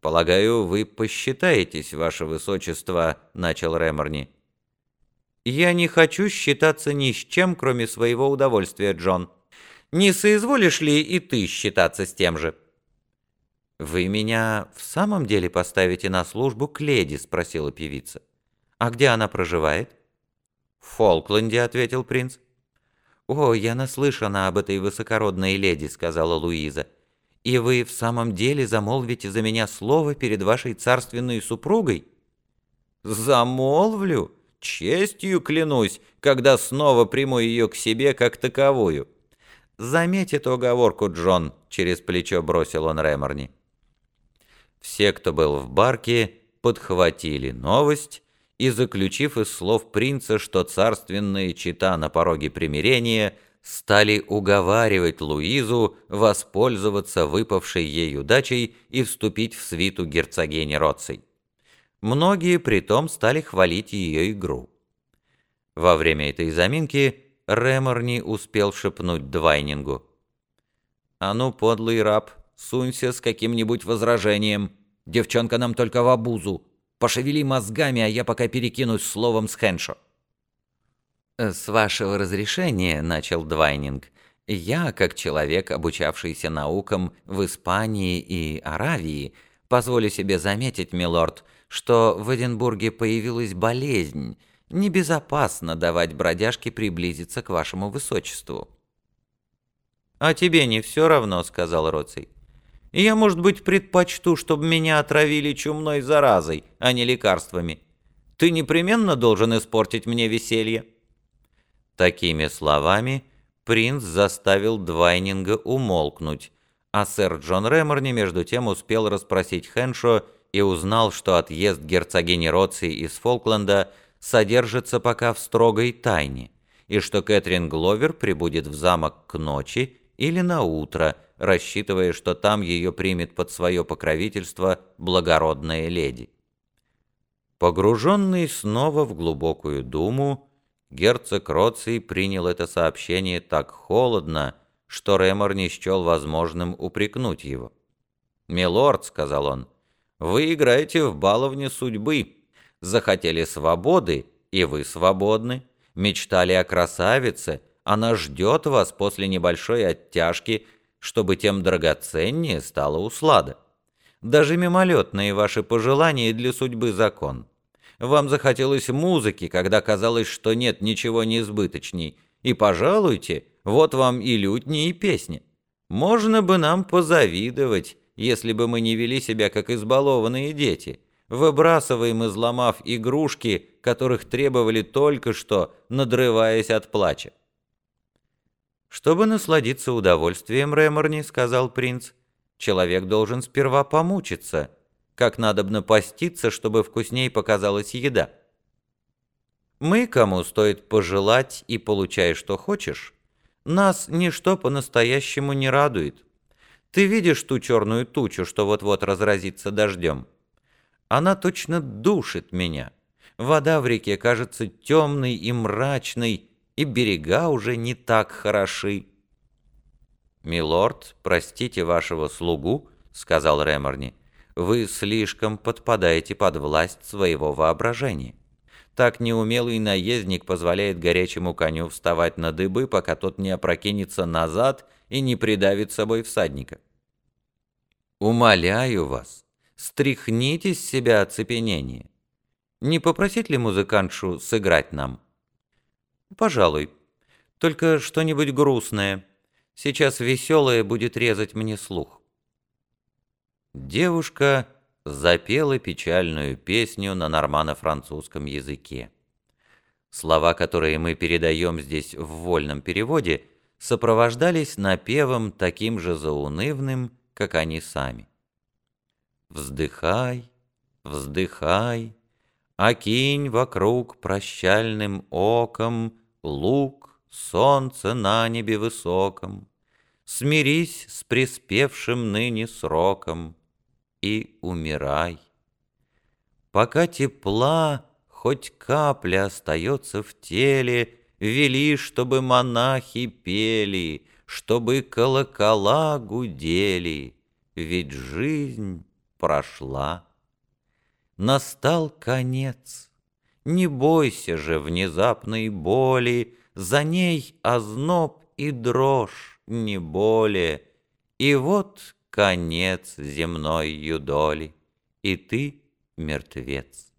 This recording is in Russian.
«Полагаю, вы посчитаетесь, ваше высочество», — начал Реморни. «Я не хочу считаться ни с чем, кроме своего удовольствия, Джон. Не соизволишь ли и ты считаться с тем же?» «Вы меня в самом деле поставите на службу к леди?» — спросила певица. «А где она проживает?» «В Фолкленде», — ответил принц. «О, я наслышана об этой высокородной леди», — сказала Луиза. «И вы в самом деле замолвите за меня слово перед вашей царственной супругой?» «Замолвлю? Честью клянусь, когда снова приму ее к себе как таковую». «Заметь эту оговорку, Джон», — через плечо бросил он Реморни. Все, кто был в барке, подхватили новость и, заключив из слов принца, что царственные чита на пороге примирения, стали уговаривать Луизу воспользоваться выпавшей ей удачей и вступить в свиту герцогини Роций. Многие притом стали хвалить ее игру. Во время этой заминки Реморни успел шепнуть Двайнингу. «А ну, подлый раб, Сунься с каким-нибудь возражением. Девчонка нам только в обузу. Пошевели мозгами, а я пока перекинусь словом с Хеншо». «С вашего разрешения», — начал Двайнинг, — «я, как человек, обучавшийся наукам в Испании и Аравии, позволю себе заметить, милорд, что в Эдинбурге появилась болезнь. Небезопасно давать бродяжке приблизиться к вашему высочеству». «А тебе не все равно», — сказал Роций. Я, может быть, предпочту, чтобы меня отравили чумной заразой, а не лекарствами. Ты непременно должен испортить мне веселье». Такими словами принц заставил Двайнинга умолкнуть, а сэр Джон Реморни между тем успел расспросить Хэншо и узнал, что отъезд герцогини Роци из Фолкленда содержится пока в строгой тайне, и что Кэтрин Гловер прибудет в замок к ночи или на утро, рассчитывая, что там ее примет под свое покровительство благородная леди. Погруженный снова в глубокую думу, герцог Роций принял это сообщение так холодно, что Ремор не счел возможным упрекнуть его. «Милорд», — сказал он, — «вы играете в баловне судьбы. Захотели свободы, и вы свободны. Мечтали о красавице, она ждет вас после небольшой оттяжки, чтобы тем драгоценнее стала услада. Даже мимолетные ваши пожелания для судьбы закон. Вам захотелось музыки, когда казалось, что нет ничего неизбыточней. И, пожалуйте, вот вам и лютни, и песни. Можно бы нам позавидовать, если бы мы не вели себя, как избалованные дети, выбрасываем, изломав игрушки, которых требовали только что, надрываясь от плача. «Чтобы насладиться удовольствием, Реморни, — сказал принц, — человек должен сперва помучиться, как надобно поститься, чтобы вкусней показалась еда. Мы, кому стоит пожелать и получай, что хочешь, нас ничто по-настоящему не радует. Ты видишь ту черную тучу, что вот-вот разразится дождем? Она точно душит меня. Вода в реке кажется темной и мрачной, и берега уже не так хороши. «Милорд, простите вашего слугу», — сказал Реморни, — «вы слишком подпадаете под власть своего воображения. Так неумелый наездник позволяет горячему коню вставать на дыбы, пока тот не опрокинется назад и не придавит собой всадника. Умоляю вас, стряхните с себя оцепенение. Не попросить ли музыкантшу сыграть нам?» «Пожалуй. Только что-нибудь грустное. Сейчас веселое будет резать мне слух». Девушка запела печальную песню на нормано-французском языке. Слова, которые мы передаем здесь в вольном переводе, сопровождались напевом таким же заунывным, как они сами. «Вздыхай, вздыхай, окинь вокруг прощальным оком лук, солнце на небе высоком, Смирись с приспевшим ныне сроком и умирай. Пока тепла хоть капля остается в теле, Вели, чтобы монахи пели, Чтобы колокола гудели, Ведь жизнь прошла. Настал конец. Не бойся же внезапной боли, За ней озноб и дрожь, не более. И вот конец земной юдоли, И ты мертвец.